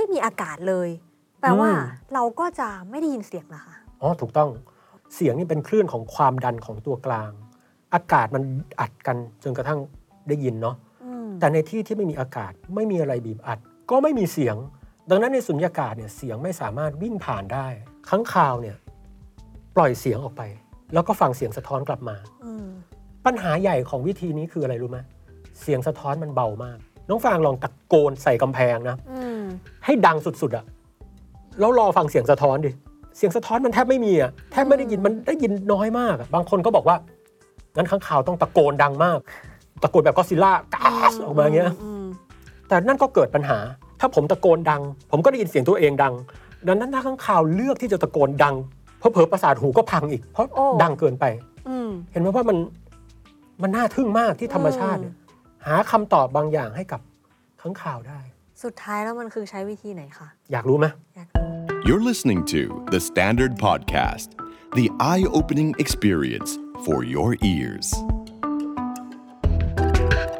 ไม่มีอากาศเลย แปลว่าอืมเราก็จะไม่ได้ยินเสียงนะคะอ๋อถูกต้องเสียงนี่เป็นคลื่นของความดันของตัวกลาง อากาศมันอัดกันจนกระทั่งได้ยินเนาะอืมแต่ในที่ที่ไม่มีอากาศไม่มีอะไรบีบอัด ก็ไม่มีเสียง ดังนั้นในสุญญากาศเนี่ยเสียงไม่สามารถวิ่งผ่านได้ข้างคาวเนี่ยปล่อยเสียงออกไป แล้วก็ฟังเสียงสะท้อนกลับมาอืมปัญหาใหญ่ของวิธีนี้คืออะไรรู้ไหมเสียงสะท้อนมันเบามาก น้องฟางลองตะโกนใส่กำแพงนะอืม ให้ดังสุดๆอะแล้วรอฟังเสียงสะท้อนดิ เสียงสะท้อนมันแทบไม่มีอะแทบไม่ได้ยินมันได้ยินน้อยมากอะบางคนก็บอกว่างั้นข้างข่าวต้องตะโกนดังมาก ตะโกนแบบก็อดซิลล่ากาสออกมาอย่างเงี้ยอืมแต่นั่นก็เกิดปัญหา ถ้าผมตะโกนดัง ผมก็ได้ยินเสียงตัวเองดัง ดังนั้นถ้าข้างข่าวเลือกที่จะตะโกนดังเพราะเผลอประสาทหูก็พังอีก เพราะโอ้ดังเกินไปอืมเห็นไหมว่ามันมันน่าทึ่งมากที่ธรรมชาติเนี่ยหาคำตอบบางอย่างให้กับค้างคาวได้ สุดท้ายแล้วมันคือใช้วิธีไหนคะ อยากรู้ไหมอยากรู้ You're listening to The Standard Podcast, the eye opening experience for your ears.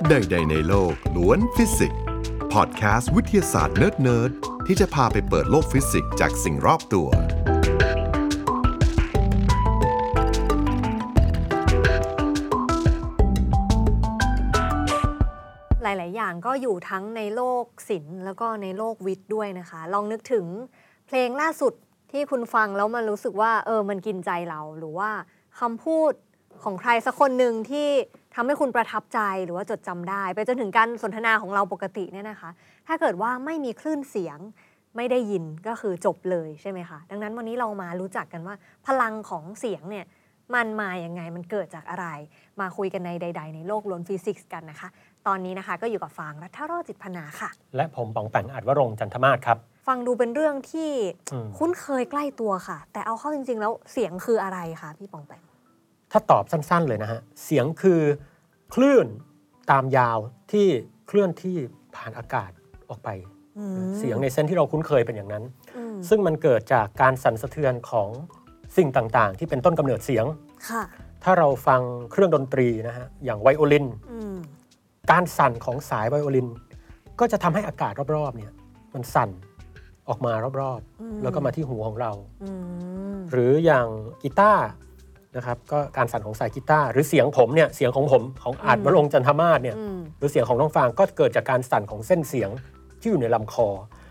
ใดๆในโลกล้วนฟิสิกส์พอดแคสต์วิทยาศาสตร์เนิร์ดๆที่จะพาไปเปิดโลกฟิสิกส์จากสิ่งรอบตัวายๆก็อยู่ทั้งในโลกศิลป์แล้วก็ในโลกวิทย์ด้วยนะคะ ลองนึกถึงเพลงล่าสุดที่คุณฟังแล้วมันรู้สึกว่าเออมันกินใจเราหรือว่าคำพูดของใครสักคนหนึ่งที่ทำให้คุณประทับใจหรือว่าจดจำได้ ไปจนถึงการสนทนาของเราปกติเนี่ยนะคะ ถ้าเกิดว่าไม่มีคลื่นเสียงไม่ได้ยินก็คือจบเลยใช่ไหมคะ ดังนั้นวันนี้เรามารู้จักกันว่า พลังของเสียงเนี่ยมันมาอย่างไงมันเกิดจากอะไร มาคุยกันในใด ๆ ในโลกล้วนฟิสิกส์กันนะคะ ตอนนี้นะคะก็อยู่กับฟางรัฐโรจน์จิตพนาค่ะ และผมปองแปงอัดวรงค์จันทมาศครับ ฟังดูเป็นเรื่องที่อืมคุ้นเคยใกล้ตัวค่ะ แต่เอาเข้าจริง ๆ แล้วเสียงคืออะไรคะพี่ปองแปงถ้าตอบสั้นๆเลยนะฮะ เสียงคือคลื่นตามยาวที่เคลื่อนที่ผ่านอากาศออกไปอืมเสียงในเส้นที่เราคุ้นเคยเป็นอย่างนั้นอืมซึ่งมันเกิดจากการสั่นสะเทือนของสิ่งต่างๆ ที่เป็นต้นกำเนิดเสียงค่ะถ้าเราฟังเครื่องดนตรีนะฮะอย่างไวโอลินอืม การสั่นของสายไวโอลิน ก็จะทำให้อากาศรอบๆเนี่ยมันสั่นออกมารอบอืมๆแล้วก็มาที่หูของเราอืมหรืออย่างกีตาร์นะครับก็การสั่นของสายกีตาร์หรือเสียงผมเนี่ยเสียงของผมของอาจวรงค์จันทมาศเนี่ยอืมหรือเสียงของน้องฟางก็เกิดจากการสั่นของเส้นเสียงที่อยู่ในลำคอ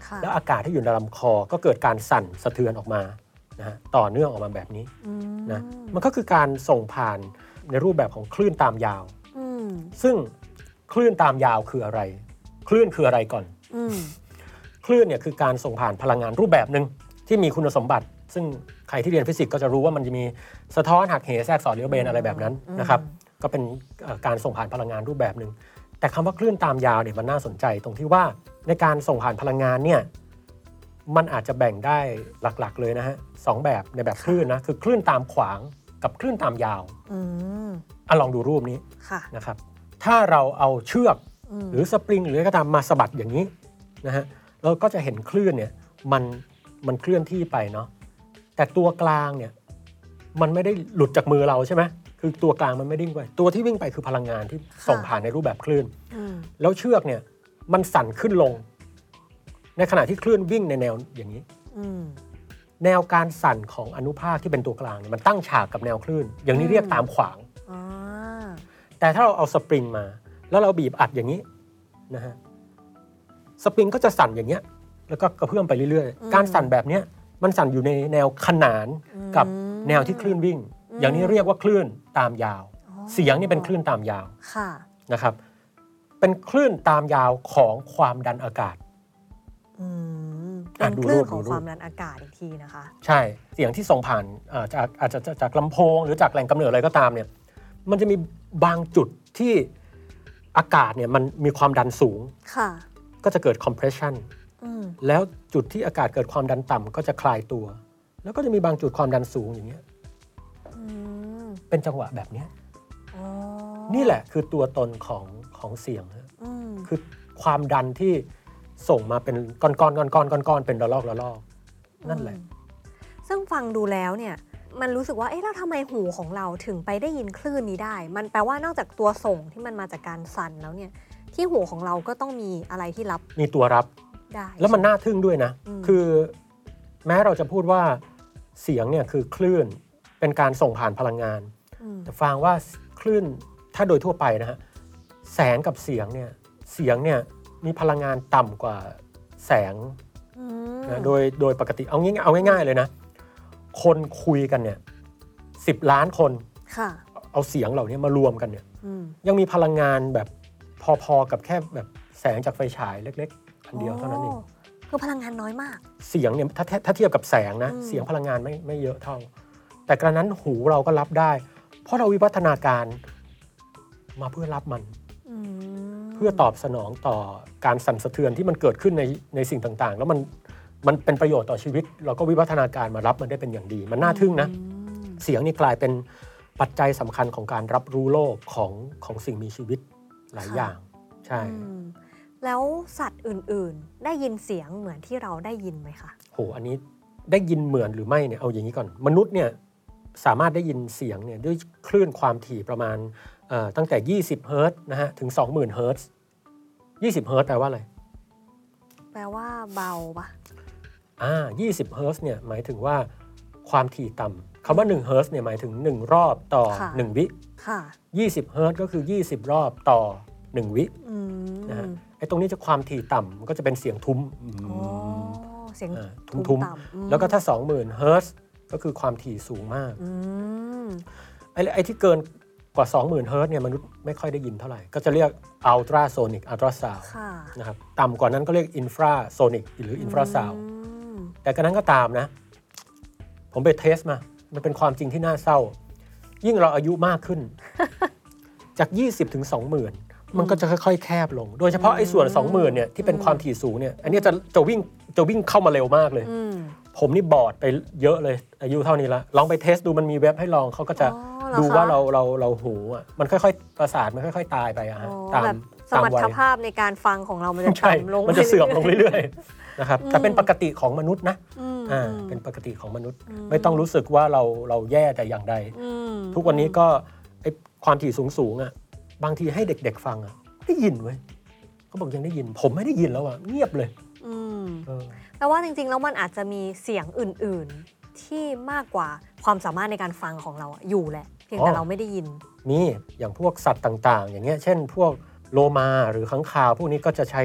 ค่ะแล้วอากาศที่อยู่ในลำคอ ก็เกิดการสั่นสะเทือนออกมานะฮะต่อเนื่องออกมาแบบนี้อืมนะมันก็คือการส่งผ่านในรูปแบบของคลื่นตามยาวอืมซึ่ง คลื่นตามยาวคืออะไร คลื่นคืออะไรก่อนอืมคลื่นเนี่ยคือการส่งผ่านพลังงานรูปแบบหนึ่งที่มีคุณสมบัติ ซึ่งใครที่เรียนฟิสิกส์ก็จะรู้ว่ามันจะมีสะท้อนหักเหแทรกสอดเลี้ยวเบนอะไรแบบนั้นนะครับก็เป็นเอ่อการส่งผ่านพลังงานรูปแบบหนึ่งแต่คำว่าคลื่นตามยาวเนี่ยมันน่าสนใจตรงที่ว่าในการส่งผ่านพลังงานเนี่ยมันอาจจะแบ่งได้หลักๆ เลยนะฮะสองแบบในแบบคลื่นนะคือคลื่นตามขวางกับคลื่นตามยาวอืมอะลองดูรูปนี้ค่ะนะครับ ถ้าเราเอาเชือกอืมหรือสปริงหรืออะไรก็ตามมาสะบัดอย่างนี้นะฮะเราก็จะเห็นคลื่นเนี่ยมันมันเคลื่อนที่ไปเนาะแต่ตัวกลางเนี่ยมันไม่ได้หลุดจากมือเราใช่ไหมคือตัวกลางมันไม่ได้วิ่งไปตัวที่วิ่งไปคือพลังงานที่ส่งผ่านในรูปแบบคลื่นอืมแล้วเชือกเนี่ยมันสั่นขึ้นลง ในขณะที่คลื่นวิ่งในแนวอย่างนี้อืมแนวการสั่นของอนุภาคที่เป็นตัวกลางเนี่ยมันตั้งฉากกับแนวคลื่น อย่างนี้เรียกตามขวางอ่า แต่ถ้าเราเอาสปริงมา แล้วเราบีบอัดอย่างนี้นะฮะสปริงก็จะสั่นอย่างเงี้ย แล้วก็กระเพื่อมไปเรื่อยๆ การสั่นแบบเนี้ยมันสั่นอยู่ในแนวขนานกับแนวที่คลื่นวิ่ง อย่างนี้เรียกว่าคลื่นตามยาว เสียงนี่เป็นคลื่นตามยาวค่ะนะครับ เป็นคลื่นตามยาวของความดันอากาศอืมอะเป็นดูคลื่นรูปของดูรูปความดันอากาศอีกทีนะคะ ใช่เสียงที่ส่งผ่านเอ่อจากอาจจะจากจากลำโพง หรือจากแหล่งกำเนิดอะไรก็ตามเนี่ย มันจะมีบางจุดที่อากาศเนี่ยมันมีความดันสูง ค่ะ ก็จะเกิด compression อืมแล้วจุดที่อากาศเกิดความดันต่ำก็จะคลายตัว แล้วก็จะมีบางจุดความดันสูงอย่างเงี้ยอืมเป็นจังหวะแบบเนี้ยอ๋อนี่แหละคือตัวตนของของเสียงฮะอืมคือความดันที่ส่งมาเป็นก้อนๆก้อนๆก้อนๆก้อนๆเป็นระลอกระลอกนั่นแหละ ซึ่งฟังดูแล้วเนี่ย มันรู้สึกว่า เอ๊ะแล้วทำไมหูของเราถึงไปได้ยินคลื่นนี้ได้ มันแปลว่านอกจากตัวส่งที่มันมาจากการสั่นแล้วเนี่ย ที่หูของเราก็ต้องมีอะไรที่รับมีตัวรับ ได้ แล้วมันน่าทึ่งด้วยนะ อืม คือแม้เราจะพูดว่าเสียงเนี่ยคือคลื่นเป็นการส่งผ่านพลังงาน อืมแต่ฟังว่าคลื่นถ้าโดยทั่วไปนะฮะแสงกับเสียงเนี่ยเสียงเนี่ยมีพลังงานต่ำกว่าแสงอืมนะโดยโดยปกติเอาง่ายๆเอาง่ายๆเลยนะ คนคุยกันเนี่ยสิบล้านคน ค่ะ เอาเสียงเหล่านี้มารวมกันเนี่ย อืมยังมีพลังงานแบบพอๆกับแค่แบบแสงจากไฟฉายเล็กๆอันเดียวเท่านั้นเอง โคือพลังงานน้อยมาก เสียงเนี่ยถ้าถ้าถ้าเทียบกับแสงนะ อืม เสียงพลังงานไม่ไม่เยอะเท่า แต่กระนั้นหูเราก็รับได้ เพราะเราวิวัฒนาการมาเพื่อรับมัน อืมเพื่อตอบสนองต่อการสั่นสะเทือนที่มันเกิดขึ้นในในสิ่งต่างๆ แล้วมัน มันเป็นประโยชน์ต่อชีวิต เราก็วิวัฒนาการมารับมันได้เป็นอย่างดี มันน่าทึ่งนะอืมเสียงนี่กลายเป็นปัจจัยสำคัญของการรับรู้โลกของของสิ่งมีชีวิตหลายอย่าง ใช่อืมแล้วสัตว์อื่นๆ ได้ยินเสียงเหมือนที่เราได้ยินไหมคะโหอันนี้ได้ยินเหมือนหรือไม่เนี่ยเอาอย่างนี้ก่อน มนุษย์เนี่ยสามารถได้ยินเสียงเนี่ยด้วยคลื่นความถี่ประมาณเอ่อตั้งแต่ 20 เฮิรตซ์นะฮะถึง 20,000 เฮิรตซ์20เฮิรตซ์แปลว่าอะไร แปลว่าเบาปะ อ่า20เฮิรตซ์เนี่ยหมายถึงว่าความถี่ต่ำคำว่า1เฮิรตซ์เนี่ยหมายถึง 1 รอบต่อ1วิค่ะ 20เฮิรตซ์ก็คือ 20 รอบต่อ 1 วิอืมนะฮะไอ้ตรงนี้จะความถี่ต่ำมันก็จะเป็นเสียงทุ้มอ๋อเสียงอ่าทุ้ทุ้มมต่ำอืมๆแล้วก็ถ้า 20,000เฮิรตซ์ก็คือความถี่สูงมาก อืมไอ้ไอ้ที่เกินกว่า 20,000เฮิรตซ์เนี่ยมนุษย์ไม่ค่อยได้ยินเท่าไหร่ ก็จะเรียก ultrasonic ultrasound ค่ะนะครับต่ำกว่านั้นก็เรียก infrasonic หรือ infrasound อืม แต่กระนั้นก็ตามนะ ผมไป test มา มันเป็นความจริงที่น่าเศร้า ยิ่งเราอายุมากขึ้น จาก 20 ถึง 20,000 มันก็จะค่อยๆ แคบลง โดยเฉพาะไอ้ส่วน 20,000เนี่ยที่เป็นความถี่สูงเนี่ย อันนี้จะจะวิ่งจะวิ่งเข้ามาเร็วมากเลยอืมผมนี่บอดไปเยอะเลย อายุเท่านี้ละลองไป test ดูมันมีเว็บให้ลองเขาก็จะอ๋อเหรอดูคะว่าเราเราเราหูอะมันค่อยๆประสาทมันค่อย ๆ ตายไปอะฮะอ๋อตามแบบสตามมรรวัถยภาพในการฟังของเรามันจะใช่ต่ำลงมันจะเสื่อมลงไปเรื่อยๆ นะครับแต่เป็นปกติของมนุษย์นะอืมอ่าอืมเป็นปกติของมนุษย์อืมไม่ต้องรู้สึกว่าเราเราแย่แต่อย่างใดอืมทุกวันนี้ก็ไอ้ความถี่สูงสูงๆอะบางทีให้เด็ก ๆ ฟังอะได้ยินเว้ยเขาบอกยังได้ยิน ผมไม่ได้ยินแล้วอะเงียบเลยอืมเออแปลว่าจริง ๆ แล้วมันอาจจะมีเสียงอื่น ๆ ที่มากกว่าความสามารถในการฟังของเราอะอยู่แหละ เพียงแต่เราไม่ได้ยิน มีอย่างพวกสัตว์ต่าง ๆ อย่างเงี้ยเช่น พวกโลมาหรือค้างคาว พวกนี้ก็จะใช้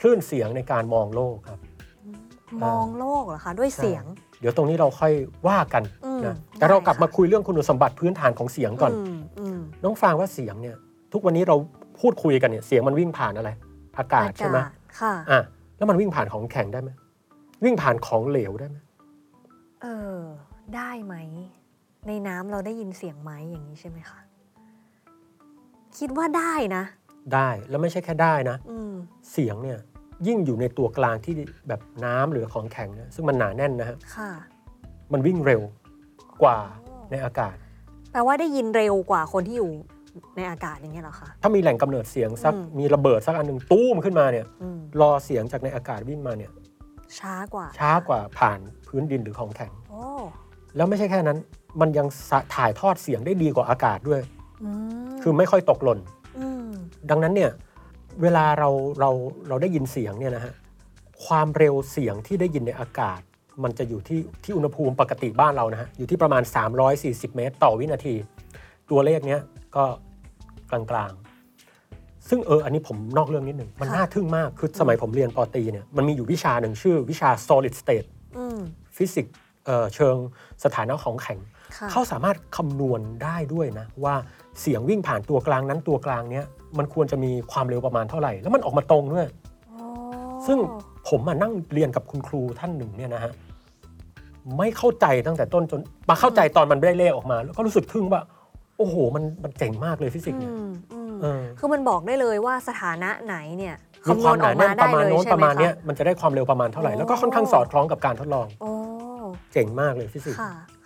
คลื่นเสียงในการมองโลกครับ มองโลกเหรอคะ ด้วยเสียง เดี๋ยวตรงนี้เราค่อยว่ากันอืมนะได้แต่เรากลับค่ะมาคุยเรื่องคุณสมบัติพื้นฐานของเสียงก่อนมอืมน้องฟางว่าเสียงเนี่ยทุกวันนี้เราพูดคุยกันเนี่ยเสียงมันวิ่งผ่านอะไร อากาศใช่ไหมค่ะอะแล้วมันวิ่งผ่านของแข็งได้ไหมวิ่งผ่านของเหลวได้ไหมเออได้ไหม ในน้ำเราได้ยินเสียงไหมอย่างนี้ใช่ไหมคะคิดว่าได้นะ ได้แล้วไม่ใช่แค่ได้นะอืมเสียงเนี่ย ยิ่งอยู่ในตัวกลางที่แบบน้ำหรือของแข็งเนี่ยซึ่งมันหนาแน่นนะฮะค่ะมันวิ่งเร็วกว่าในอากาศ แปลว่าได้ยินเร็วกว่าคนที่อยู่ในอากาศอย่างเงี้ยเหรอคะถ้ามีแหล่งกำเนิดเสียงสักอืมมีระเบิดสักอันหนึ่งตู้มขึ้นมาเนี่ยอืมรอเสียงจากในอากาศวิ่งมาเนี่ย ช้ากว่า ช้ากว่าผ่านพื้นดินหรือของแข็งโอ้แล้วไม่ใช่แค่นั้น มันยังสะถ่ายทอดเสียงได้ดีกว่าอากาศด้วยอืมคือไม่ค่อยตกหล่นอืมดังนั้นเนี่ย เวลาเราเราเราได้ยินเสียงเนี่ยนะฮะความเร็วเสียงที่ได้ยินในอากาศ มันจะอยู่ที่ที่อุณหภูมิปกติบ้านเรานะฮะอยู่ที่ประมาณ 340 เมตร ต่อวินาที ตัวเลขเนี้ยก็กลางๆ ซึ่งเอออันนี้ผมนอกเรื่องนิดหนึ่งมันค่ะน่าทึ่งมากคือสมัยผมเรียนปอตรีเนี่ยมันมีอยู่วิชาหนึ่งชื่อวิชา solid state อืมฟิสิกส์เอ่อเชิงสถานะของแข็งค่ะ เขาสามารถคำนวณได้ด้วยนะ ว่าเสียงวิ่งผ่านตัวกลางนั้นตัวกลางเนี้ยมันควรจะมีความเร็วประมาณเท่าไหร่ แล้วมันออกมาตรงด้วยโอ้ซึ่งผมมานั่งเรียนกับคุณครูท่านหนึ่งเนี่ยนะฮะไม่เข้าใจตั้งแต่ต้นจนมาเข้าใจตอนมันได้เลขออกมา แล้วก็รู้สึกทึ่งว่า โอ้โห มันมันเจ๋งมากเลยฟิสิกส์อืเนี่ยมอืมเออคือมันบอกได้เลยว่าสถานะไหนเนี่ยมีคำนคววาณมหอนาอกแน่มานปได้ระมาณเลยโน้นใช่ประไหมมาณเนี้ยคะมันจะได้ความเร็วประมาณเท่าไหร่ แล้วก็โอ้ค่อนข้างสอดคล้องกับการทดลองโอ้เจ๋งมากเลยฟิสิกส์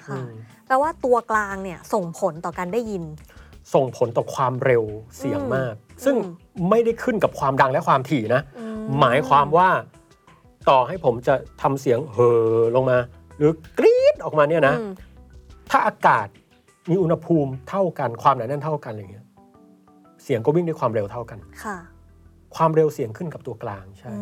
ค่ะอืค่ะมแปลว่าตัวกลางเนี่ยส่งผลต่อการได้ยิน ส่งผลต่อความเร็วเสียงมาก ซึ่งอืมไม่ได้ขึ้นกับความดังและความถี่นะอืหมายความว่าต่อให้ผมจะทำเสียงเห่อลงมา หรือกรี๊ดออกมาเนี่ยนะอืมถ้าอากาศมีอุณหภูมิเท่ากันความหนาแน่นเท่ากันอะไรเงี้ย เสียงก็วิ่งด้วยความเร็วเท่ากันค่ะ ความเร็วเสียงขึ้นกับตัวกลางใช่อื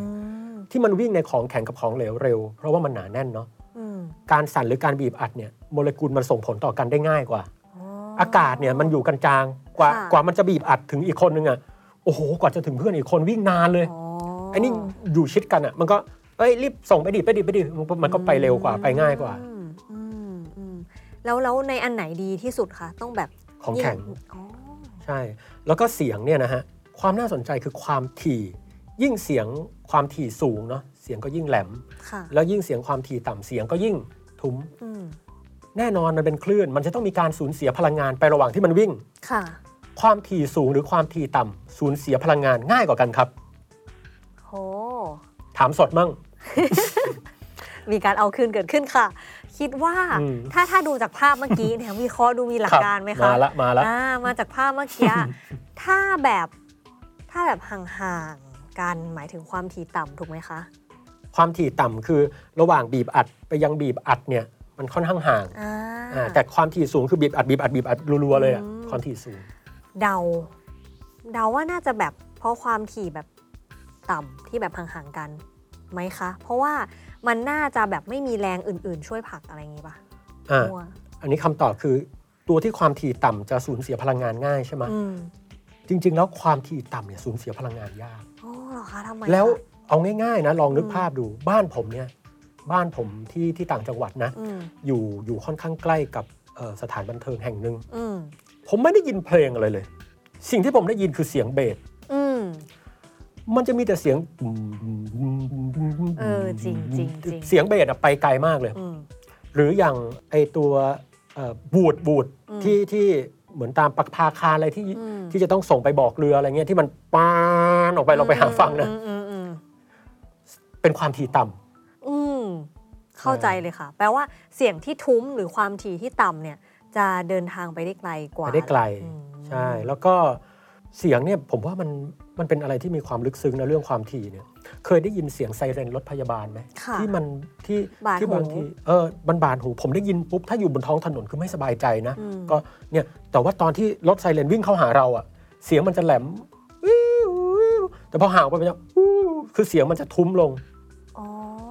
มที่มันวิ่งในของแข็งกับของเหลวเร็ว เพราะว่ามันหนาแน่นเนาะอืมการสั่นหรือการบีบอัดเนี่ย โมเลกุลมันส่งผลต่อกันได้ง่ายกว่าอ๋ออากาศเนี่ยมันอยู่กันจางกว่าค่ะ กว่ามันจะบีบอัดถึงอีกคนนึงอะโอ้โหกว่าจะถึงเพื่อนอีกคนวิ่งนานเลยอ๋อไอ้นี่อยู่ชิดกันอะ มันก็เอ้ยรีบส่งไปดิไปดิไปดิมันก็มันก็ไปเร็วกว่าไปง่ายกว่า อืมอืมอืมแล้วแล้วในอันไหนดีที่สุดคะต้องแบบของแข็ง ยิ่อ๋อใช่ แล้วก็เสียงเนี่ยนะฮะ ความน่าสนใจคือความถี่ ยิ่งเสียงความถี่สูงเนาะ เสียงก็ยิ่งแหลม ค่ะแล้วยิ่งเสียงความถี่ต่ำเสียงก็ยิ่งทุ้ม อืม แน่นอนมันเป็นคลื่น มันจะต้องมีการสูญเสียพลังงานไประหว่างที่มันวิ่ง ค่ะ ความถี่สูงหรือความถี่ต่ำสูญเสียพลังงานง่ายกว่ากันครับ โห ถามสดมั่ง มีการเอาคืนเกิดขึ้นค่ะ คิดว่าอืม ถ้าถ้าดูจากภาพเมื่อกี้เนี่ยวิเคราะห์ดูมีหลักการไหมคะมาละมาละ อ่ามาจากภาพเมื่อกี้ ถ้าแบบถ้าแบบห่างๆกันหมายถึงความถี่ต่ำถูกไหมคะ ความถี่ต่ำคือระหว่างบีบอัดไปยังบีบอัดเนี่ย มันค่อนข้างห่างอ่าอ่าแต่ความถี่สูงคือบีบอัดบีบอัดบีบอัดรัวๆเลยอะอืมความถี่สูง เดา เดาว่าน่าจะแบบเพราะความถี่แบบต่ำที่แบบห่างๆกันไหมคะ เพราะว่ามันน่าจะแบบไม่มีแรงอื่นๆ ช่วยผลักอะไรอย่างงี้ป่ะอ่า มั่วอันนี้คำตอบคือตัวที่ความถี่ต่ำจะสูญเสียพลังงานง่ายใช่ไหมอืมจริง ๆ แล้วความถี่ต่ำเนี่ยสูญเสียพลังงานยาก โอ้เหรอคะทำไมแล้วคะเอาง่ายๆนะลองนึกอืม ภาพดูบ้านผมเนี่ย บ้านผมที่ที่ต่างจังหวัดนะอืมอยู่อยู่ค่อนข้างใกล้กับเอ่อสถานบันเทิงแห่งหนึ่งอืมผมไม่ได้ยินเพลงอะไรเลย สิ่งที่ผมได้ยินคือเสียงเบสอืมมันจะมีแต่เสียงเออจริงจริงจริงเสียงเบสอะไปไกลมากเลยอืมหรืออย่างไอตัวเอ่อบูดบูดอืมที่ที่เหมือนตามปักพาคารอะไรที่อืมที่จะต้องส่งไปบอกเรืออะไรเงี้ยที่มันปานออกไปเราไปหาฟังนะอืมอืมอืมเป็นความถี่ต่ำอืม เข้าใจเลยค่ะ แปลว่าเสียงที่ทุ้มหรือความถี่ที่ต่ำเนี่ยจะเดินทางไปได้ไกลกว่า ไปได้ไกลอืมใช่ แล้วก็เสียงเนี่ยผมว่ามันมันเป็นอะไรที่มีความลึกซึ้งนะเรื่องความถี่เนี่ย เคยได้ยินเสียงไซเรนรถพยาบาลไหมค่ะที่มันที่บาดที่หูบางทีเออมันบาดหู ผมได้ยินปุ๊บถ้าอยู่บนท้องถนนคือไม่สบายใจนะอืมก็เนี่ยแต่ว่าตอนที่รถไซเรนวิ่งเข้าหาเราอะเสียงมันจะแหลมวิววิวแต่พอห่างไปมันจะวู้คือเสียงมันจะทุ้มลงอ๋อ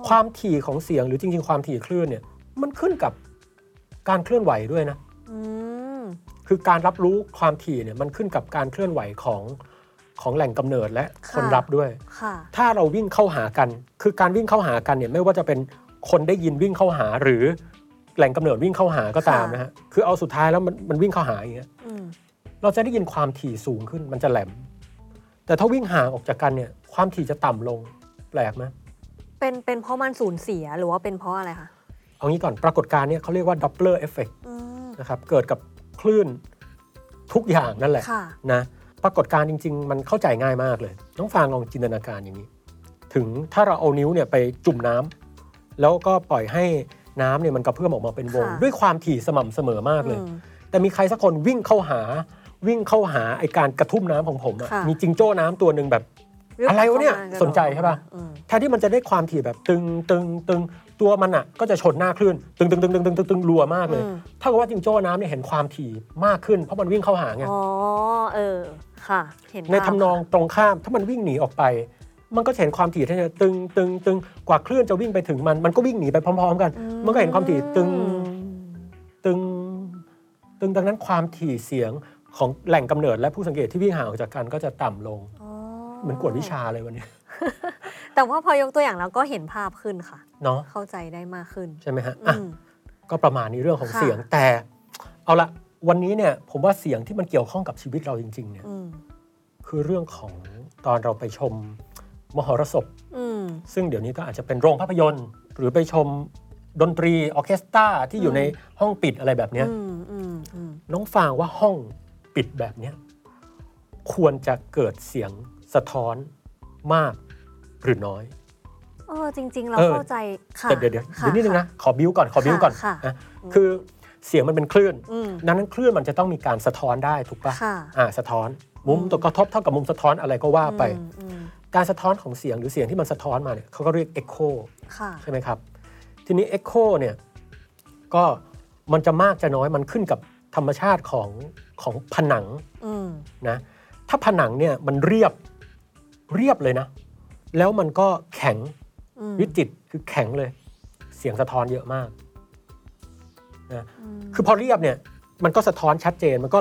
ความถี่ของเสียงหรือจริง ๆ ความถี่คลื่นเนี่ยมันขึ้นกับการเคลื่อนไหวด้วยนะอืมคือการรับรู้ความถี่เนี่ยมันขึ้นกับการเคลื่อนไหวของของแหล่งกำเนิดและคนรับด้วยค่ะถ้าเราวิ่งเข้าหากัน คือการวิ่งเข้าหากันเนี่ยไม่ว่าจะเป็นคนได้ยินวิ่งเข้าหาหรือแหล่งกำเนิดวิ่งเข้าหาก็ตามค่ะนะฮะคือเอาสุดท้ายแล้วมันมันวิ่งเข้าหาอย่างเงี้ยอืมเราจะได้ยินความถี่สูงขึ้นมันจะแหลม แต่ถ้าวิ่งห่างออกจากกันเนี่ย ความถี่จะต่ำลงแปลกไหม เป็นเป็นเพราะมันสูญเสียหรือว่าเป็นเพราะอะไรคะเอางี้ก่อนปรากฏการณ์เนี่ยเขาเรียกว่า Doppler effect อืมนะครับเกิดกับคลื่นทุกอย่างนั่นแหละค่ะนะปรากฏการณ์จริง ๆ มันเข้าใจง่ายมากเลย น้องฟางลองจินตนาการอย่างนี้ ถึงถ้าเราเอานิ้วเนี่ยไปจุ่มน้ำแล้วก็ปล่อยให้น้ำเนี่ยมันกระเพื่อมออกมาเป็นวงค่ะด้วยความถี่สม่ำเสมอมากเลยอืมแต่มีใครสักคนวิ่งเข้าหาวิ่งเข้าหาไอการกระทุ่มน้ำของผมอะค่ะมีจิงโจ้น้ำตัวหนึ่งแบบ อะไรวะเนี่ยข้ามากระโดดสนใจใช่ปะอืมแทนที่มันจะได้ความถี่แบบตึงตึงตึงตัวมันอะก็จะชนหน้าคลื่นตึงตึงตึงตึงตึงตึงตึงรัวมากเลยอืมถ้ากับว่าจิงโจ้น้ำเนี่ยเห็นความถี่มากขึ้น เพราะมันวิ่งเข้าหาไงอ๋อเออค่ะ เห็นในภาพทำนองตรงข้ามถ้ามันวิ่งหนีออกไป มันก็จะเห็นความถี่ที่เนี่ยตึงตึงตึงกว่าคลื่นจะวิ่งไปถึงมันมันก็วิ่งหนีไปพร้อม ๆ กัน มันก็เห็นความถี่ตึงตึงตึงดังนั้นความถี่เสียงของแหล่งกำเนิดและผู้สังเกตที่วิ่งห่างออกจากกันก็จะต่ำลงอ๋อ เหมือนกวดวิชาเลยวันนี้ แต่ว่าพอยกตัวอย่างแล้วก็เห็นภาพขึ้นค่ะ เนาะเข้าใจได้มากขึ้น ใช่ไหมฮะอือะมก็ประมาณนี้เรื่องของค่ะเสียงแต่ เอาละวันนี้เนี่ยผมว่าเสียงที่มันเกี่ยวข้องกับชีวิตเราจริง ๆ เนี่ยอืมคือเรื่องของตอนเราไปชมมหรสพอืมซึ่งเดี๋ยวนี้ก็อาจจะเป็นโรงภาพยนตร์ หรือไปชมดนตรีออร์เคสตราที่อยู่อืมในห้องปิดอะไรแบบเนี้ยอืมอืมอืมน้องฟางว่าห้องปิดแบบเนี้ยควรจะเกิดเสียง สะท้อนมากหรือน้อย เออจริง ๆ เราเออเข้าใจค่ะแต่เดี๋ยวเดี๋ยวค่ะเดี๋ยวนิดนึงนะขอบิ้วก่อนขอบิ้วก่อนค่ะนะคือเสียงมันเป็นคลื่นอืมดังนั้นคลื่นมันจะต้องมีการสะท้อนได้ถูกปะค่ะอ่าสะท้อนมุมตกกระทบเท่ากับมุมสะท้อนอะไรก็ว่าไปอืมอืมการสะท้อนของเสียงหรือเสียงที่มันสะท้อนมาเนี่ยเขาก็เรียก echo ค่ะใช่ไหมครับ ทีนี้ Echo เนี่ยก็มันจะมากจะน้อยมันขึ้นกับธรรมชาติของของผนังอืมนะถ้าผนังเนี่ยมันเรียบ เรียบเลยนะ แล้วมันก็แข็งอืมวิจิตรคือแข็งเลย เสียงสะท้อนเยอะมากนะคือพอเรียบเนี่ย มันก็สะท้อนชัดเจนมันก็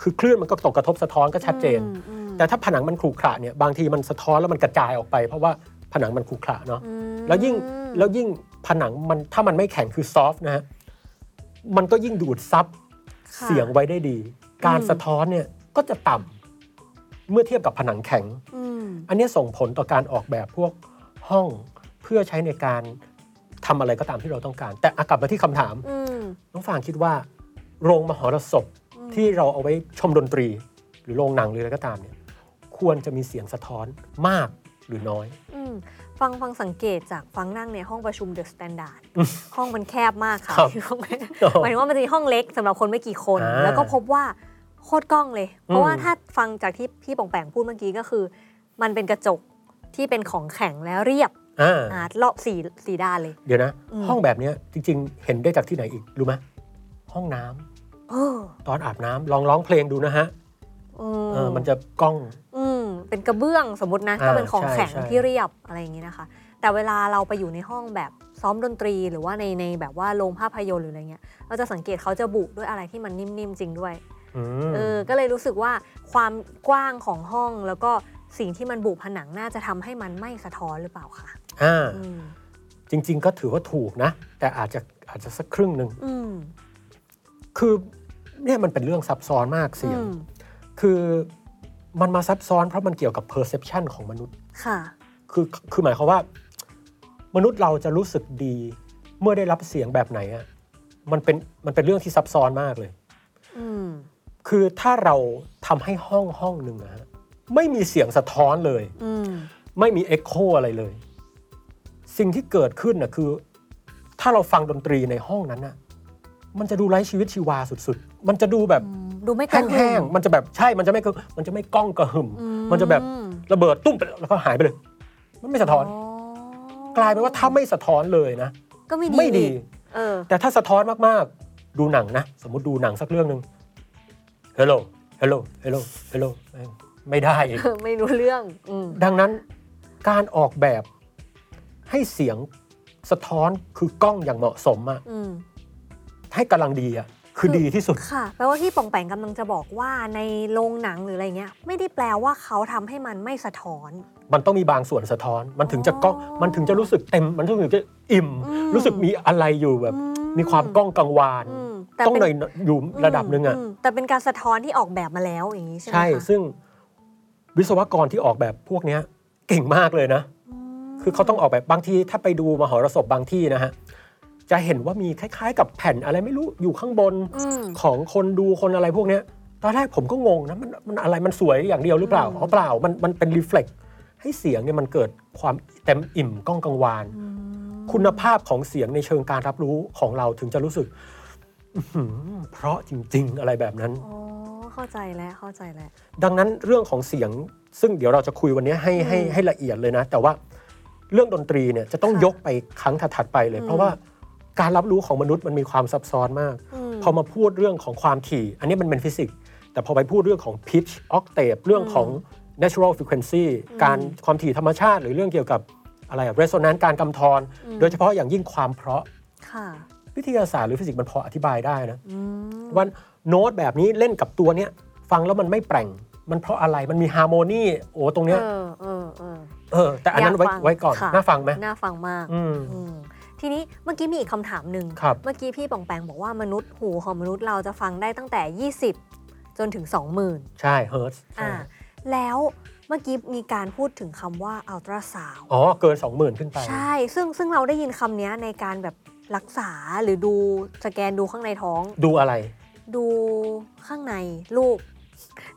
คือคลื่นมันก็ตกกระทบสะท้อนก็ชัดเจนอืมอืมแต่ถ้าผนังมันขรุขระเนี่ยบางทีมันสะท้อนแล้วมันกระจายออกไป เพราะว่าผนังมันขรุขระเนาะอืมแล้วยิ่งแล้วยิ่งผนังมันถ้ามันไม่แข็งคือซอฟต์นะฮะมันก็ยิ่งดูดซับค่ะเสียงไว้ได้ดี การอืมสะท้อนเนี่ยก็จะต่ำ เมื่อเทียบกับผนังแข็งอืมอันนี้ส่งผลต่อการออกแบบพวกห้องเพื่อใช้ในการทำอะไรก็ตามที่เราต้องการ แต่อะกลับมาที่คำถามอืมน้องฟางคิดว่า โรงมหรสพอืมที่เราเอาไว้ชมดนตรี หรือโรงหนังหรืออะไรก็ตามเนี่ยควรจะมีเสียงสะท้อนมากหรือน้อยอืมฟังฟังสังเกตจากฟังนั่งในห้องประชุม The Standard อืมห้องมันแคบมากค่ะครับห้องหมายถึงว่ามันจะมีห้องเล็กสำหรับคนไม่กี่คนอ่าแล้วก็พบว่า โคตรก้องเลย เพราะว่าอืมถ้าฟังจากที่พี่ป๋องแป๋งพูดเมื่อกี้ก็คือ มันเป็นกระจกที่เป็นของแข็งแล้วเรียบอ่าอ่ารอบสี่สี่ด้านเลย เดี๋ยวนะอืมห้องแบบเนี้ยจริง ๆ เห็นได้จากที่ไหนอีก รู้ไหมห้องน้ำเออตอนอาบน้ำลองร้องเพลงดูนะฮะอืเออมันจะกล้องอืมเป็นกระเบื้องสมมตินะอ่าก็เป็นของใช่แข็งใช่ที่เรียบอะไรอย่างนี้นะคะ แต่เวลาเราไปอยู่ในห้องแบบซ้อมดนตรีหรือว่าในในแบบว่าโรงภาพยนตร์หรืออะไรเงี้ยเราจะสังเกตเขาจะบุด้วยอะไรที่มันนิ่มๆจริงด้วยอืม เออก็เลยรู้สึกว่าความกว้างของห้องแล้วก็สิ่งที่มันบุผนังน่าจะทำให้มันไม่สะท้อนหรือเปล่าคะอ่าอืมจริง ๆ ก็ถือว่าถูกนะ แต่อาจจะอาจจะสักครึ่งหนึ่งอืมคือเนี่ยมันเป็นเรื่องซับซ้อนมากเสียงอืมคือมันมาซับซ้อนเพราะมันเกี่ยวกับ perception ของมนุษย์ ค่ะ คือคือหมายความว่า มนุษย์เราจะรู้สึกดี เมื่อได้รับเสียงแบบไหนอะมันเป็นมันเป็นเรื่องที่ซับซ้อนมากเลยอืม คือถ้าเราทำให้ห้องห้องหนึ่งอะฮะไม่มีเสียงสะท้อนเลยอืมไม่มีเอ็กโคอะไรเลย สิ่งที่เกิดขึ้นน่ะคือ ถ้าเราฟังดนตรีในห้องนั้นน่ะมันจะดูไร้ชีวิตชีวาสุดๆ มันจะดูแบบดูไม่กระหึ่มแห้งๆมันจะแบบใช่ มันจะไม่กระมันจะไม่ก้องกระหึ่มอืมันจะแบบระเบิดตุ้มไปแล้วก็หายไปเลย มันไม่สะท้อน กลายเป็นว่าถ้าไม่สะท้อนเลยนะ ก็ไม่ดีไม่ดีอีกเออแต่ถ้าสะท้อนมากๆ ดูหนังนะ สมมติดูหนังสักเรื่องหนึ่ง hello hello hello hello ไม่ได้อีกไม่รู้เรื่องอืมดังนั้นการออกแบบให้เสียงสะท้อนคือกล้องอย่างเหมาะสมอะอืมให้กำลังดีอะคือดีที่สุด ค่ะ แปลว่าที่ป่องแปงกำลังจะบอกว่าในโรงหนังหรืออะไรเงี้ย ไม่ได้แปลว่าเขาทำให้มันไม่สะท้อน มันต้องมีบางส่วนสะท้อน มันถึงจะกล้องอ๋อมันถึงจะรู้สึกเต็ม มันถึงจะอิ่มอืมรู้สึกมีอะไรอยู่แบบอืมีความก้องกังวานอืม แต่ต้องเป็นหน่อยอยู่ระดับหนึ่งอะมแต่เป็นการสะท้อนที่ออกแบบมาแล้วอย่างนี้ใช่ไหมใช่ คะซึ่งวิศวกรที่ออกแบบพวกเนี้ยเก่งมากเลยนะ มคือเขาต้องออกแบบบางทีถ้าไปดูมหรสพบางที่นะฮะ จะเห็นว่ามีคล้าย ๆ กับแผ่นอะไรไม่รู้อยู่ข้างบนอืม ของคนดูคนอะไรพวกเนี้ยตอนแรกผมก็งงนะมันมันอะไรมันสวยอย่างเดียวหรือเปล่าอืม อ๋อเปล่ามันมันเป็นรีเฟล็กให้เสียงเนี่ยมันเกิดความเต็มอิ่มก้องกังวาน อืมคุณภาพของเสียงในเชิงการรับรู้ของเราถึงจะรู้สึกอื้อหือ เพราะจริง ๆ อะไรแบบนั้น อ๋อ เข้าใจแล้วเข้าใจแล้ว ดังนั้นเรื่องของเสียงซึ่งเดี๋ยวเราจะคุยวันนี้ให้ให้อืมให้ละเอียดเลยนะ แต่ว่าเรื่องดนตรีเนี่ยจะต้องค่ะยกไปครั้งถัดๆไปเลยอืมเพราะว่าการรับรู้ของมนุษย์มันมีความซับซ้อนมากมพอมาพูดเรื่องของความถี่ อันนี้มันเป็นฟิสิกส์ แต่พอไปพูดเรื่องของ pitch octave เรื่องของ natural frequency อืมการความถี่ธรรมชาติ หรือเรื่องเกี่ยวกับอะไรอะ resonance การกำทอนอืมโดยเฉพาะอย่างยิ่งความเพราะค่ะ วิทยาศาสตร์หรือฟิสิกส์มันพออธิบายได้นะอืมว่าโน้ตแบบนี้เล่นกับตัวเนี้ยฟังแล้วมันไม่แปร่งมันเพราะอะไรมันมี harmony โอ้ตรงเนี้ยเออเออเออเออแต่อันนั้นไว้ยากฟังไว้ก่อนค่ะน่าฟังไหมน่าฟังมากอืมอืมทีนี้เมื่อกี้มีอีกคำถามหนึ่งครับเมื่อกี้พี่ป๋องแป๋งบอกว่ามนุษย์หูของมนุษย์เราจะฟังได้ตั้งแต่ 20 จนถึง 20,000 ใช่เฮิร์ตอ่าแล้วเมื่อกี้มีการพูดถึงคำว่าอัลตราซาวอ๋อ เกิน 20,000 ขึ้นไป ใช่ ซึ่งซึ่งเราได้ยินคำนี้ในการแบบ รักษาหรือดูสแกนดูข้างในท้อง ดูอะไร ดูข้างในลูก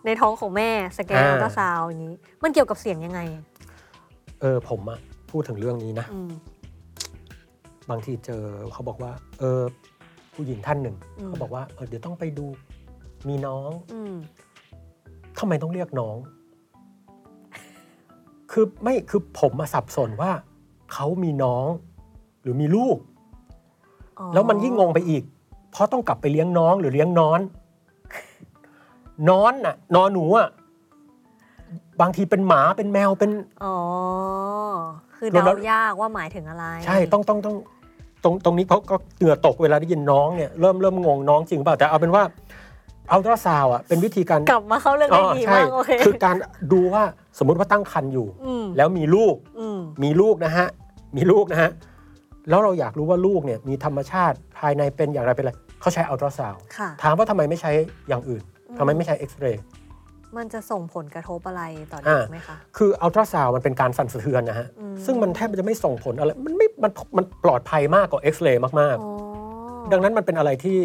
ในท้องของแม่สแกนอ่าอัลตราซาวอย่างนี้ มันเกี่ยวกับเสียงยังไง เออผมอะพูดถึงเรื่องนี้นะ อืม บางทีเจอเขาบอกว่า เออ ผู้หญิงท่านหนึ่งอืม เขาบอกว่าเออเดี๋ยวต้องไปดูมีน้องอืม ทำไมต้องเรียกน้อง คือไม่คือผมมาสับสนว่า เขามีน้อง หรือมีลูกอ๋อ แล้วมันยิ่งงงไปอีก เพราะต้องกลับไปเลี้ยงน้องหรือเลี้ยงน้อน น้อนน่ะนอนหนูอะบางทีเป็นหมาเป็นแมวเป็นอ๋อคือแล้วเดายากว่าหมายถึงอะไร ใช่ต้องต้องต้องตรงตรงนี้เขาก็เหงื่อตกเวลาได้ยินน้องเนี่ยเริ่มเริ่มงงน้องจริงเปล่าแต่เอาเป็นว่าอัลตราซาวด์อะเป็นวิธีการกลับมาเข้าเรื่องได้ดีใช่มากโอเคคือการดูว่าสมมุติว่าตั้งครรภ์อยู่อืมแล้วมีลูกอืมมีลูกนะฮะ มีลูกนะฮะ แล้วเราอยากรู้ว่าลูกเนี่ยมีธรรมชาติภายในเป็นอย่างไรเป็นอะไรเขาใช้อัลตราซาวด์ค่ะ ถามว่าทำไมไม่ใช้อย่างอื่นทำไมไม่ใช้เอ็กซเรย์ มันจะส่งผลกระทบอะไรต่อเด็กอ่า ไหมคะ คืออัลตราซาวด์มันเป็นการสั่นสะเทือนนะฮะ อืม ซึ่งมันแทบจะไม่ส่งผลอะไร มันไม่ มัน มันปลอดภัยมากกว่าเอ็กซเรย์มากอ๋อๆ ดังนั้นมันเป็นอะไรที่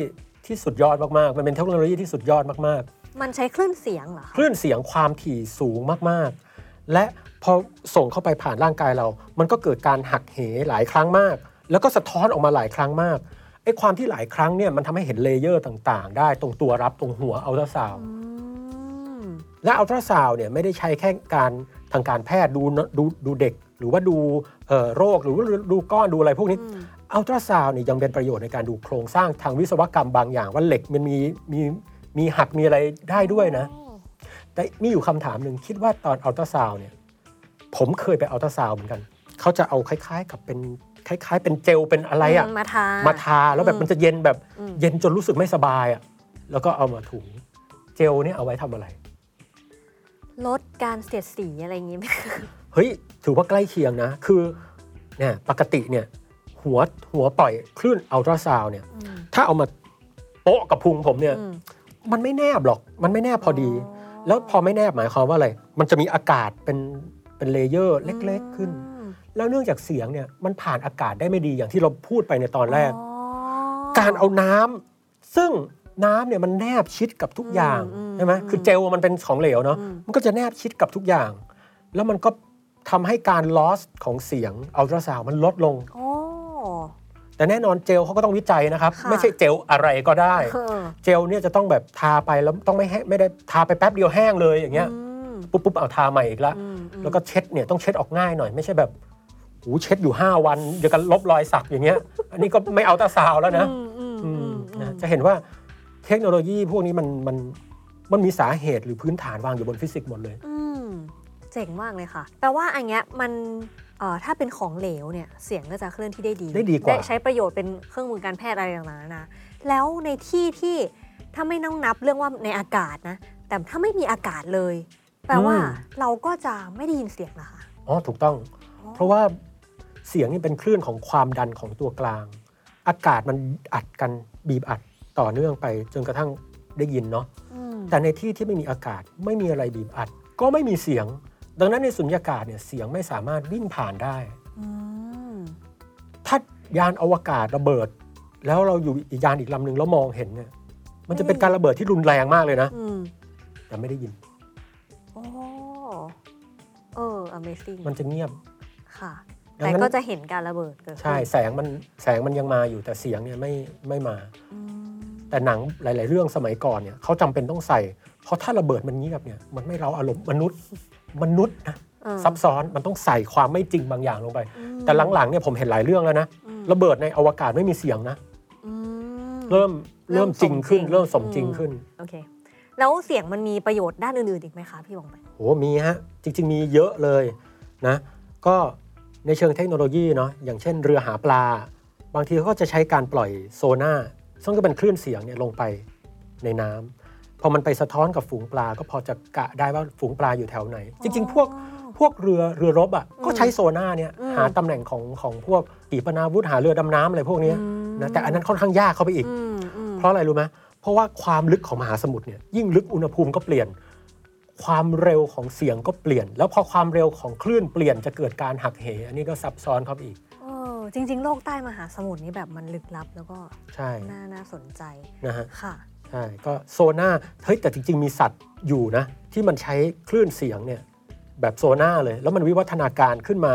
ที่สุดยอดมากๆ มันเป็นเทคโนโลยีที่สุดยอดมากมันใช้คลื่นเสียงเหรอๆคะคลื่นเสียงความถี่สูงมากๆ และพอส่งเข้าไปผ่านร่างกายเรา มันก็เกิดการหักเหหลายครั้งมาก แล้วก็สะท้อนออกมาหลายครั้งมากไอ้ความที่หลายครั้งเนี่ยมันทำให้เห็น layer ต่างๆ ได้ตรงตัวรับตรงหัวอัลตราซาวด์อืมและอัลตราซาวด์เนี่ยไม่ได้ใช้แค่การทางการแพทย์ดูดูดูเด็ก หรือว่าดูเอ่อโรคหรือว่าดูก้อนดูอะไรพวกนี้อืมอัลตราซาวด์เนี่ยยังเป็นประโยชน์ในการดูโครงสร้างทางวิศวกรรมบางอย่าง ว่าเหล็กมันมีมีมีหักมีอะไรได้ด้วยนะ แต่มีอยู่คำถามหนึ่งคิดว่าตอนอัลตราซาวด์เนี่ยผมเคยไปอัลตราซาวด์เหมือนกัน เขาจะเอาคล้าย ๆ กับเป็น คล้าย ๆ เป็นเจลเป็นอะไรอะมมาทามาทาแล้วแบบมันจะเย็นแบบอืมเย็นจนรู้สึกไม่สบายอะแล้วก็เอามาถูเจลเนี่ยเอาไว้ทำอะไร ลดการเสียดสีอะไรอย่างงี้ไหมเฮ้ยถือว่าใกล้เคียงนะ คือเนี่ยปกติเนี่ยหัวหัวปล่อยคลื่นอัลตราซาวด์เนี่ยอืมถ้าเอามาโปะกับพุงผมเนี่ยอืมมันไม่แนบหรอก มันไม่แนบพอดี แล้วพอไม่แนบหมายความว่าอะไร มันจะมีอากาศเป็นเป็น layer เล็ก ๆ ขึ้นอืม แล้วเนื่องจากเสียงเนี่ยมันผ่านอากาศได้ไม่ดีอย่างที่เราพูดไปในตอนแรกอ๋อการเอาน้ำซึ่งน้ำเนี่ยมันแนบชิดกับทุกอย่างอืมใช่ไหมอืมคือเจลมันเป็นของเหลวเนาะอืมมันก็จะแนบชิดกับทุกอย่าง แล้วมันก็ทำให้การ loss ของเสียงอัลตราซาวมันลดลงโอ้แต่แน่นอนเจลเขาก็ต้องวิจัยนะครับค่ะไม่ใช่เจลอะไรก็ได้เออเจลเนี่ยจะต้องแบบทาไปแล้วต้องไม่แห้งไม่ได้ทาไปแป๊บเดียวแห้งเลยอย่างเงี้ยอืมปุ๊บปุ๊บเอาทาใหม่อีกละอืมอืมแล้วก็เช็ดเนี่ยต้องเช็ดออกง่ายหน่อยไม่ใช่แบบ หูเช็ดอยู่ 5 วันเดี๋ยวกันลบรอยสักอย่างเงี้ย อันนี้ก็ไม่เอาตาซาวแล้วนะอืมอืมอือืมมนะจะเห็นว่าเทคโนโลยีพวกนี้มันมันมันมีสาเหตุหรือพื้นฐานวางอยู่บนฟิสิกส์หมดเลยอืมเจ๋งมากเลยค่ะ แปลว่าอันเนี้ยมันเอ่อถ้าเป็นของเหลวเนี่ยเสียงก็จะเคลื่อนที่ได้ดี ได้ดีกว่าใช้ประโยชน์เป็นเครื่องมือการแพทย์อะไรต่างๆนะแล้วในที่ที่ถ้าไม่ต้องนับเรื่องว่าในอากาศนะ แต่ถ้าไม่มีอากาศเลย แปลว่าเราก็จะไม่ได้ยินเสียงนะคะอ๋อถูกต้อง เพราะว่า เสียงนี่เป็นคลื่นของความดันของตัวกลาง อากาศมันอัดกันบีบอัดต่อเนื่องไปจนกระทั่งได้ยินเนาะอืมแต่ในที่ที่ไม่มีอากาศไม่มีอะไรบีบอัด ก็ไม่มีเสียง ดังนั้นในสุญญากาศเนี่ยเสียงไม่สามารถวิ่งผ่านได้อืมถ้ายานอวกาศระเบิด แล้วเราอยู่อีกยานอีกลำหนึ่งแล้วมองเห็นเนี่ยมันจะเป็นการระเบิดที่รุนแรงมากเลยนะอืมแต่ไม่ได้ยินโอ้เออ amazing มันจะเงียบค่ะดัง แต่นั้นก็จะเห็นการระเบิดเกิดขึ้นใช่แสงมันแสงมันยังมาอยู่แต่เสียงเนี่ยไม่ไม่มาอืมแต่หนังหลาย ๆ เรื่องสมัยก่อนเนี่ยเขาจำเป็นต้องใส่ เพราะถ้าระเบิดมันเงียบเนี่ยมันไม่เราอารมณ์มนุษย์มนุษย์นะเออซับซ้อนมันต้องใส่ความไม่จริงบางอย่างลงไปอืมแต่หลัง ๆ เนี่ยผมเห็นหลายเรื่องแล้วนะอืมระเบิดในอวกาศไม่มีเสียงนะอืมเริ่มเริ่เริ่มมจริงขึ้นสมจริงเริ่มสมจริงอืมขึ้นโอเคแล้วเสียงมันมีประโยชน์ด้านอื่นๆอีกไหมคะพี่บองไปโอ้มีฮะจริง ๆ มีเยอะเลยนะ ก็ ในเชิงเทคโนโลยีเนาะอย่างเช่นเรือหาปลา บางทีเขาก็จะใช้การปล่อยโซน่าซึ่งก็เป็นคลื่นเสียงเนี่ยลงไปในน้ำพอมันไปสะท้อนกับฝูงปลาก็พอจะกะได้ว่าฝูงปลาอยู่แถวไหน จริง ๆ พวกพวกเรือเรือรบอะก็ใช้โซน่าเนี่ยอืมหาตำแหน่งของของพวกปีปนาวุธหาเรือดำน้ำอะไรพวกเนี้ยอืมนะแต่อันนั้นค่อนข้างยากเข้าไปอีกอืมอืมเพราะอะไรรู้ไหมเพราะว่าความลึกของมหาสมุทรเนี่ยยิ่งลึกอุณหภูมิก็เปลี่ยน ความเร็วของเสียงก็เปลี่ยน แล้วพอความเร็วของคลื่นเปลี่ยนจะเกิดการหักเห อันนี้ก็ซับซ้อนเข้าไปอีก เออจริง ๆ โลกใต้มหาสมุทรนี่แบบมันลึกลับแล้วก็ใช่น่าน่าสนใจนะฮะค่ะใช่ก็โซน่าเฮ้ยแต่จริง ๆ มีสัตว์อยู่นะ ที่มันใช้คลื่นเสียงเนี่ยแบบโซน่าเลย แล้วมันวิวัฒนาการขึ้นมา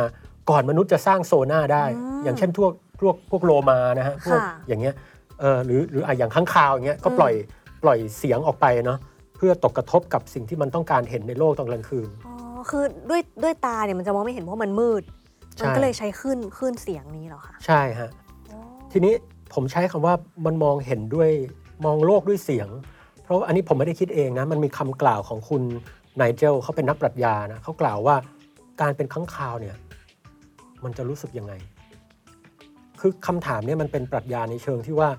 ก่อนมนุษย์จะสร้างโซน่าได้อืมอย่างเช่นพวกพวกพวกโลมานะฮะพวกค่ะอย่างเงี้ยเออหรือหรืออะอย่างข้างคาวอย่างเงี้ยก็ปล่อยปล่อยเสียงออกไปเนาะ เพื่อตกกระทบกับสิ่งที่มันต้องการเห็นในโลกตอนกลางคืน อ๋อ คือด้วยด้วยตาเนี่ยมันจะมองไม่เห็นเพราะมันมืด ใช่ มันก็เลยใช้คลื่นคลื่นเสียงนี้เหรอคะใช่ฮะ อ๋อทีนี้ผมใช้คำว่ามันมองเห็นด้วยมองโลกด้วยเสียง เพราะอันนี้ผมไม่ได้คิดเองนะ มันมีคำกล่าวของคุณไนเจลเขาเป็นนักปรัชญานะเขากล่าวว่าการเป็นค้างคาวเนี่ยมันจะรู้สึกยังไง คือคำถามเนี่ยมันเป็นปรัชญาในเชิงที่ว่า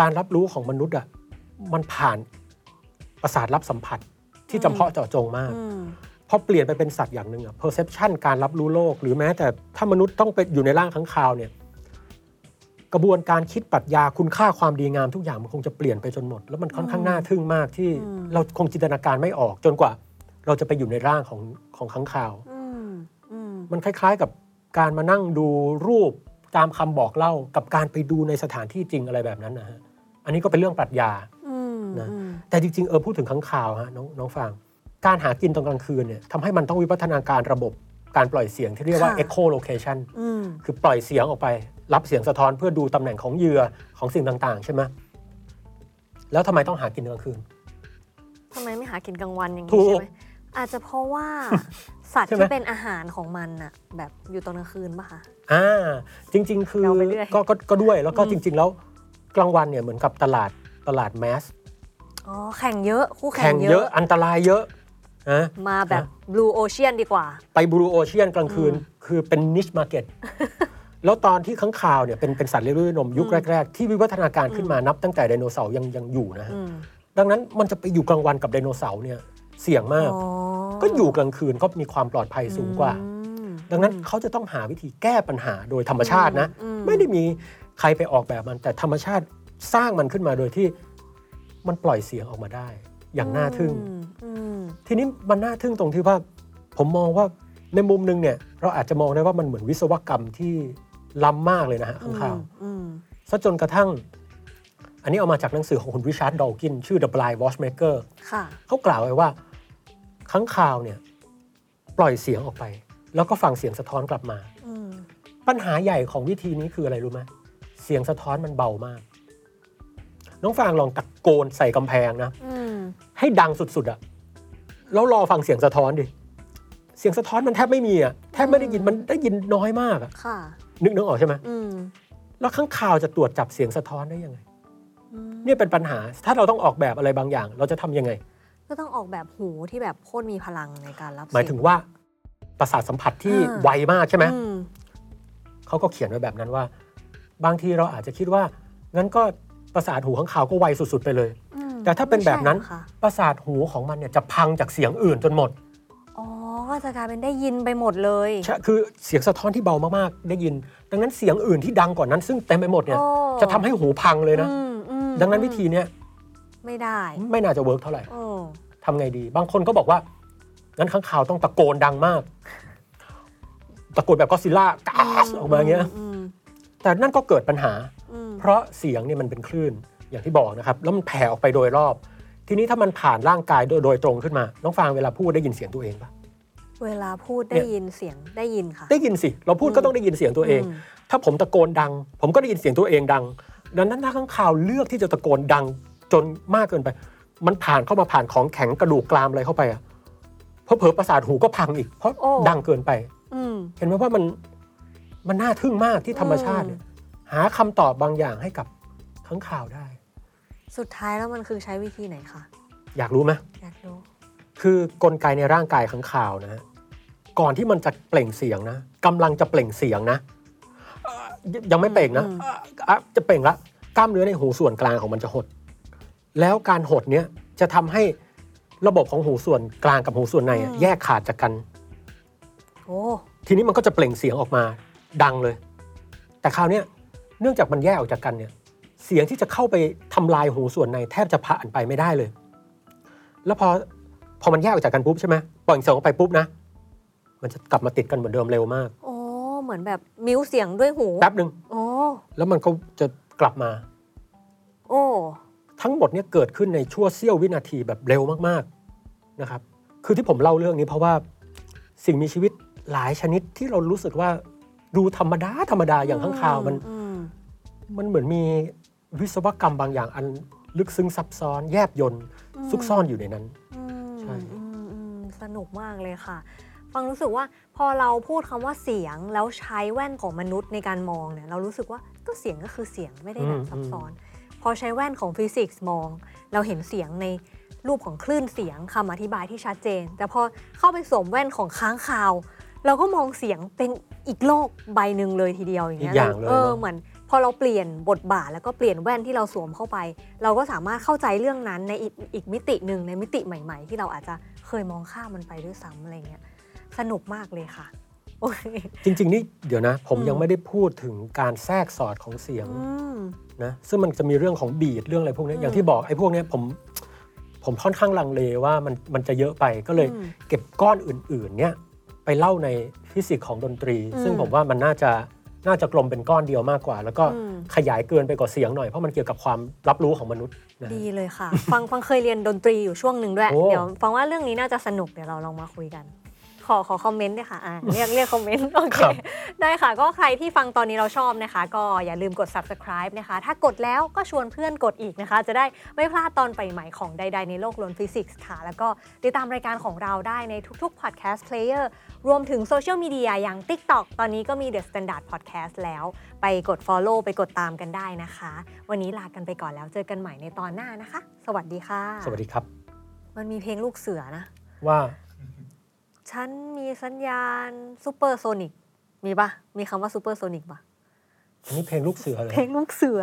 การรับรู้ของมนุษย์อะมันผ่าน ประสาทรับสัมผัสที่จำเพาะเจาะจงมากอืมพอเปลี่ยนไปเป็นสัตว์อย่างหนึ่งอะ perception การรับรู้โลก หรือแม้แต่ถ้ามนุษย์ต้องไปอยู่ในร่างข้างคาวเนี่ยกระบวนการคิดปรัชญาคุณค่าความดีงามทุกอย่างมันคงจะเปลี่ยนไปจนหมด แล้วมันค่อนข้างน่าทึ่งมากที่เราคงจินตนาการไม่ออกจนกว่า เราจะไปอยู่ในร่างของของข้างคาวอืมอืมมันคล้าย ๆกับการมานั่งดูรูปตามคำบอกเล่ากับการไปดูในสถานที่จริงอะไรแบบนั้นนะฮะอันนี้ก็เป็นเรื่องปรัชญาอืม นะอืมแต่จริงๆเออพูดถึงข้างข่าวฮะน้องน้องฟังการหากินตอนกลางคืนเนี่ยทำให้มันต้องวิวัฒนาการระบบการปล่อยเสียงที่เรียกว่าค่ะ echo location อืมคือปล่อยเสียงออกไป รับเสียงสะท้อนเพื่อดูตำแหน่งของเหยื่อของสิ่งต่างๆ ใช่ไหมแล้วทำไมต้องหากินกลางคืนทำไมไม่หากินกลางวันอย่างถูนี้กใช่ไหมอาจจะเพราะว่าสัตว์ใช่ไหมที่เป็นอาหารของมันอะแบบอยู่ตอนกลางคืนปะคะอ่าจริง ๆ คือเดาไปเรื่อยก็ก็ก็ด้วยแล้วก็อืมจริง ๆ แล้วกลางวันเนี่ยเหมือนกับตลาดตลาดแมส อ๋อแข่งเยอะคู่แข่แข่งงเยเยอะอะอันตรายเยอะนะมาแบบ blue ocean ดีกว่า ไป blue ocean กลางคืนคือเป็น niche market แล้วตอนที่ค้างคาวเนี่ยเป็นเป็นสัตว์เลี้ยงด้วยนมยุคแรก ๆ ที่วิวัฒนาการขึ้นมานับตั้งแต่ไดโนเสาร์ยังยังอยู่นะฮะอืมดังนั้นมันจะไปอยู่กลางวันกับไดโนเสาร์เนี่ยเสี่ยงมากอ๋อก็อยู่กลางคืนก็มีความปลอดภัยสูงกว่าอืมดังนั้นเขาจะต้องหาวิธีแก้ปัญหาโดยธรรมชาตินะอืมไม่ได้มีใครไปออกแบบมันแต่ธรรมชาติสร้างมันขึ้นมาโดยที่ มันปล่อยเสียงออกมาได้ อย่างน่าทึ่งอืมอืมทีนี้มันน่าทึ่งตรงที่ว่า ผมมองว่าในมุมหนึงเนี่ย เราอาจจะมองได้ว่ามันเหมือนวิศวกรรมที่ล้ำมากเลยนะฮะข้างข่าวอืมซะจนกระทั่ง อันนี้เอามาจากหนังสือของคุณริชาร์ดดอลกิน ชื่อ The Blind Watchmaker ค่ะเขากล่าวไว้ว่าข้างข่าวเนี่ย ปล่อยเสียงออกไป แล้วก็ฟังเสียงสะท้อนกลับมาอืมปัญหาใหญ่ของวิธีนี้คืออะไรรู้ไหมเสียงสะท้อนมันเบามาก น้องฟางลองตะโกนใส่กำแพงนะอืมให้ดังสุดๆอะแล้วรอฟังเสียงสะท้อนดิเสียงสะท้อนมันแทบไม่มีอะแทบไม่ได้ยินมันได้ยินน้อยมากอะค่ะนึกนึกออกใช่ไหมอืมแล้วข้างข่าวจะตรวจจับเสียงสะท้อนได้ยังไงอืมเนี่ยเป็นปัญหาถ้าเราต้องออกแบบอะไรบางอย่าง เราจะทำยังไง ก็ต้องออกแบบหูที่แบบโคตรมีพลังในการรับหมายถึงว่าประสาทสัมผัสที่อ่าไวมากใช่ไหมอืมเขาก็เขียนไว้แบบนั้นว่า บางทีเราอาจจะคิดว่างั้นก็ ประสาทหูข้างข่าวก็ไวสุดๆไปเลย อืมแต่ถ้าเป็นแบบนั้น ไม่ใช่หรอคะประสาทหูของมันเนี่ยจะพังจากเสียงอื่นจนหมดอ๋อ ก็จะกลายเป็นได้ยินไปหมดเลย ใช่คือเสียงสะท้อนที่เบามากๆได้ยิน ดังนั้นเสียงอื่นที่ดังกว่านนั้น ซึ่งเต็มไปหมดเนี่ยโอ้ จะทำให้หูพังเลยนะ อืมอืมดังนั้นวิธีเนี้ยไม่ได้ไม่น่าจะเวิร์กเท่าไหร่โอ้ทำไงดี บางคนก็บอกว่างั้นข้างข่าวต้องตะโกนดังมาก ตะโกนแบบก็อดซิลล่ากาสออกมาอย่างเงี้ยอืมแต่นั่นก็เกิดปัญหาอืม เพราะเสียงเนี่ยมันเป็นคลื่นอย่างที่บอกนะครับ แล้วมันแผ่ออกไปโดยรอบ ทีนี้ถ้ามันผ่านร่างกายโดยโดยตรงขึ้นมา น้องฟางเวลาพูดได้ยินเสียงตัวเองปะเวลาพูดเนี่ได้ยยินเสียงได้ยินค่ะ ได้ยินสิ เราพูดก็ต้องได้ยินเสียงตัวเองอืมถ้าผมตะโกนดัง ผมก็ได้ยินเสียงตัวเองดัง ดังนั้นถ้าข้างข่าวเลือกที่จะตะโกนดังจนมากเกินไป มันผ่านเข้ามาผ่านของแข็งกระดูกกรามอะไรเข้าไปอะเพอเผลอๆประสาทหูก็พังอีก เพราะโอ้ดังเกินไปอืมเห็นไหมว่ามันมันน่าทึ่งมากที่ธรรมชาติเนี่ย หาคำตอบบางอย่างให้กับข้างข่าวได้ สุดท้ายแล้วมันคือใช้วิธีไหนคะ อยากรู้ไหมอยากรู้ คือกลไกในร่างกายข้างข่าวนะฮะก่อนที่มันจะเปล่งเสียงนะกำลังจะเปล่งเสียงนะเอ่อยังไม่เปล่งนะเอ่ออะจะเปล่งละกล้ามเนื้อในหูส่วนกลางของมันจะหด แล้วการหดเนี้ยจะทำให้ระบบของหูส่วนกลางกับหูส่วนในอะแยกขาดจากกัน โอ้ ทีนี้มันก็จะเปล่งเสียงออกมาดังเลย แต่คราวเนี้ย เนื่องจากมันแยกออกจากกันเนี่ยเสียงที่จะเข้าไปทำลายหูส่วนในแทบจะผ่านไปไม่ได้เลย แล้วพอพอมันแยกออกจากกันปุ๊บใช่ไหมปล่อยเสียงออกไปปุ๊บนะ มันจะกลับมาติดกันเหมือนเดิมเร็วมากโอ้เหมือนแบบมิวเสียงด้วยหูแป๊บหนึ่งโอ้แล้วมันก็จะกลับมา โอ้ทั้งหมดเนี่ยเกิดขึ้นในชั่วเสี้ยววินาทีแบบเร็วมากๆนะครับ คือที่ผมเล่าเรื่องนี้เพราะว่าสิ่งมีชีวิตหลายชนิดที่เรารู้สึกว่าดูธรรมดาธรรมดาอย่างข้างคาวมันอื มมันเหมือนมีวิศวกรรมบางอย่างอันลึกซึ้งซับซ้อนแยบยนต์อืมซุกซ่อนอยู่ในนั้นอืมใช่อืมอืมสนุกมากเลยค่ะ ฟังรู้สึกว่าพอเราพูดคำว่าเสียงแล้วใช้แว่นของมนุษย์ในการมองเนี่ยเรารู้สึกว่าก็เสียงก็คือเสียงไม่ได้แบบซับซ้อน พอใช้แว่นของฟิสิกส์มอง เราเห็นเสียงในรูปของคลื่นเสียงคำอธิบายที่ชัดเจน แต่พอเข้าไปสวมแว่นของค้างคาว เราก็มองเสียงเป็นอีกโลกใบหนึ่งเลยทีเดียวอย่างเงี้ยอีกอย่างเลยเออเนอะเหมือน พอเราเปลี่ยนบทบาทแล้วก็เปลี่ยนแว่นที่เราสวมเข้าไป เราก็สามารถเข้าใจเรื่องนั้นในอีกอีกมิติหนึ่งในมิติใหม่ ๆ ที่เราอาจจะเคยมองข้ามมันไปด้วยซ้ำอะไรเงี้ยสนุกมากเลยค่ะโอ้ยจริง ๆ นี่เดี๋ยวนะผมอืมยังไม่ได้พูดถึงการแทรกสอดของเสียงอืมนะซึ่งมันจะมีเรื่องของบีดเรื่องอะไรพวกนี้อืมอย่างที่บอกไอ้พวกเนี้ยผมผมค่อนข้างลังเลว่ามันมันจะเยอะไปก็เลยอืมเก็บก้อนอื่นๆเนี่ยไปเล่าในฟิสิกส์ของดนตรีอืมซึ่งผมว่ามันน่าจะ น่าจะกลมเป็นก้อนเดียวมากกว่า แล้วก็อืม ขยายเกินไปกว่าเสียงหน่อย เพราะมันเกี่ยวกับความรับรู้ของมนุษย์นะดีเลยค่ะ ฟังฟังเคยเรียนดนตรีอยู่ช่วงหนึ่งด้วย โอ้ เดี๋ยวฟังว่าเรื่องนี้น่าจะสนุกเดี๋ยวเราลองมาคุยกัน ขอขอคอมเมนต์ด้วยค่ะอ่าเรียกเรียกคอมเมนต์โอเคครับได้ค่ะ ก็ใครที่ฟังตอนนี้เราชอบนะคะ ก็อย่าลืมกด subscribe นะคะ ถ้ากดแล้วก็ชวนเพื่อนกดอีกนะคะ จะได้ไม่พลาดตอนใหม่ๆของใด ๆ ในโลกล้วนฟิสิกส์ค่ะ แล้วก็ติดตามรายการของเราได้ในทุกๆ podcast player รวมถึงโซเชียลมีเดียอย่าง TikTok ตอนนี้ก็มี The Standard Podcast แล้ว ไปกด follow ไปกดตามกันได้นะคะ วันนี้ลากันไปก่อนแล้วเจอกันใหม่ในตอนหน้านะคะ สวัสดีค่ะ สวัสดีครับ มันมีเพลงลูกเสือนะว่า ฉันมีสัญญาณซูเปอร์โซนิกมีปะมีคำว่าซูเปอร์โซนิกปะอันนี้เพลงลูกเสือเลยเพลงลูกเสือ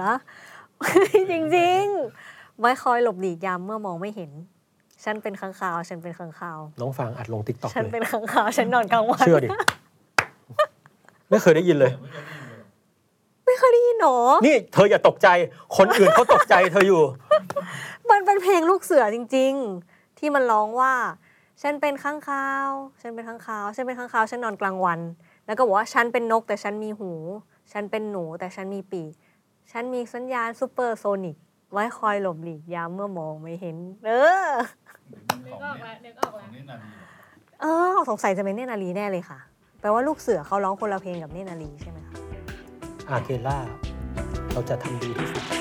จริงๆ ไว้คอยหลบหลีกยามเมื่อมองไม่เห็น ฉันเป็นค้างคาว ฉันเป็นค้างคาว น้องฟังอัดลง TikTok ฉันเลยเป็นค้างคาว ฉันนอนกลางวัน เชื่อดิ ไม่เคยได้ยินเลย ไม่เคยได้ยินหนอ นี่เธออย่าตกใจ คนอื่นเขาตกใจเธออยู่ มันเป็นเพลงลูกเสือจริง ๆ ที่มันร้องว่า ฉันเป็นค้างคาว ฉันเป็นค้างคาว ฉันเป็นค้างคาว ฉันนอนกลางวัน แล้วก็บอกว่าฉันเป็นนกแต่ฉันมีหู ฉันเป็นหนูแต่ฉันมีปีก ฉันมีสัญญาณซูเปอร์โซนิกไว้คอยหลบหลีกยามเมื่อมองไม่เห็น เออ นึกออกแล้วนึกออกแล้ว นี่นาลีเออ สงสัยจะเป็นเนตรนารีแน่เลยค่ะ แปลว่าลูกเสือเขาร้องคนละเพลงกับเนตรนารีใช่ไหมคะ อาเคล่า เราจะทำดีที่สุด